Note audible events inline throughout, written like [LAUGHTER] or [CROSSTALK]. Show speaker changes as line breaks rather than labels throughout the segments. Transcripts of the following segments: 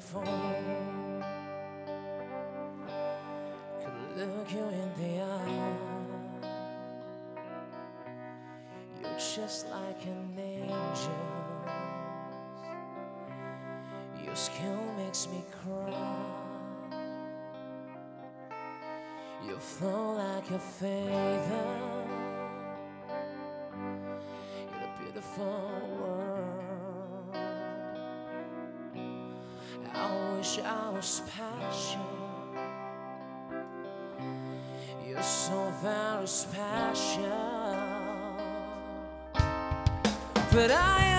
before. Could look you in the eye. You're just like an angel. Your skill makes me cry. You flow like a feather. You're beautiful wish special. You're so very special. But I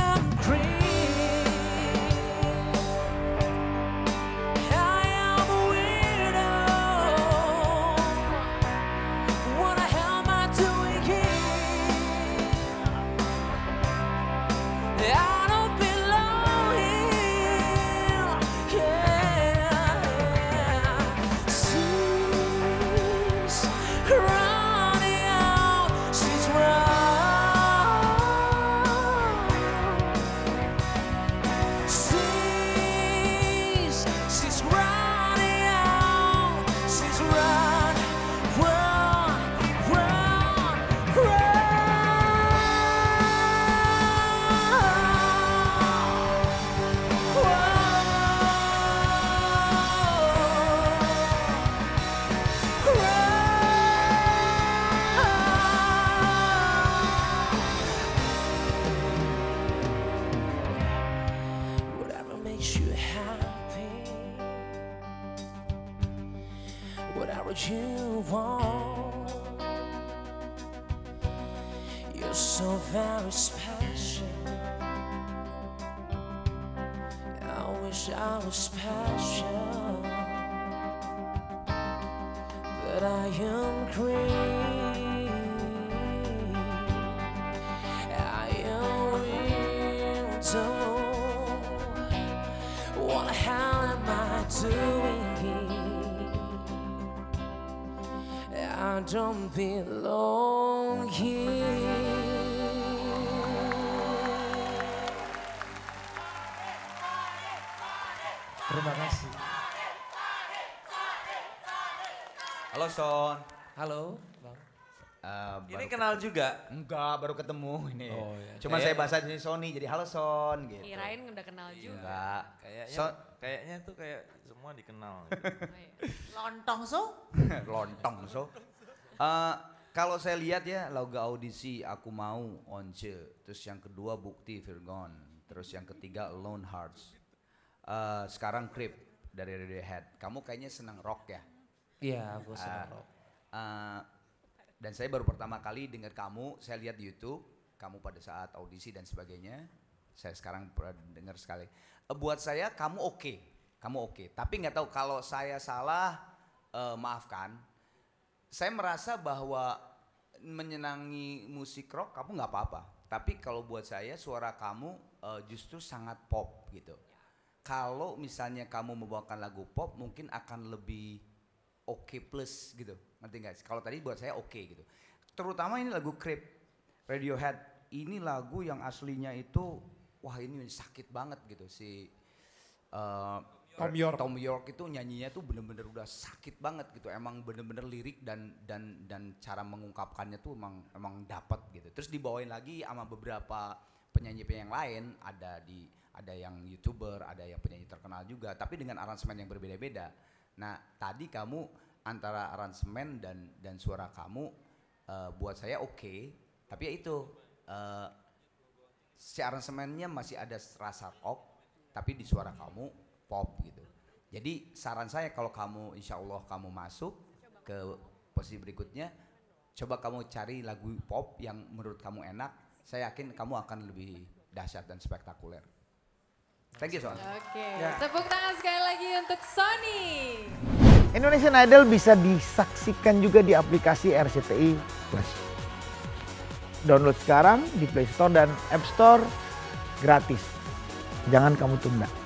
whatever you want. You're so very special. I wish I was special, but I am green. I don't belong here.
Terima kasih.
Halo Son.
Halo, Bang.
Eh,
Ini kenal juga.
Enggak, baru ketemu ini.
Oh, iya.
Cuma
Kayak-
saya bahasa di Sony jadi halo Son gitu.
Kirain udah kenal juga.
Enggak.
Kayaknya
Son
kayaknya tuh kayak semua dikenal. gitu.
Lontong so? [LAUGHS]
lontong so. Eh, kalau saya lihat ya lagu audisi aku mau Once, terus yang kedua Bukti Virgon, terus yang ketiga Lone Hearts. Eh, sekarang Creep dari Radiohead. Kamu kayaknya senang rock ya?
Iya, aku senang
Ah,
rock.
eh, dan saya baru pertama kali dengar kamu, saya lihat di YouTube, kamu pada saat audisi dan sebagainya. Saya sekarang dengar sekali. Eh, buat saya kamu oke, kamu oke. Tapi nggak tahu kalau saya salah, eh, maafkan. Saya merasa bahwa menyenangi musik rock kamu nggak apa-apa. Tapi kalau buat saya suara kamu eh, justru sangat pop gitu. Kalau misalnya kamu membawakan lagu pop mungkin akan lebih oke plus gitu nggak sih? kalau tadi buat saya oke gitu terutama ini lagu Creep Radiohead ini lagu yang aslinya itu wah ini sakit banget gitu si eh,
Tom York.
Tom York itu nyanyinya tuh bener-bener udah sakit banget gitu. Emang bener-bener lirik dan dan dan cara mengungkapkannya tuh emang emang dapat gitu. Terus dibawain lagi sama beberapa penyanyi-penyanyi yang lain. Ada di ada yang youtuber ada yang penyanyi terkenal juga tapi dengan aransemen yang berbeda-beda. Nah tadi kamu antara aransemen dan dan suara kamu eh, buat saya oke tapi ya itu eh, si aransemennya masih ada rasa rock tapi di suara kamu pop gitu jadi saran saya kalau kamu insya Allah kamu masuk ke posisi berikutnya coba kamu cari lagu pop yang menurut kamu enak saya yakin kamu akan lebih dahsyat dan spektakuler thank you Son
Oke,
Ya.
tepuk tangan sekali lagi untuk Sony.
Indonesian Idol bisa disaksikan juga di aplikasi RCTI Plus. Download sekarang di Play Store dan App Store gratis. Jangan kamu tunda.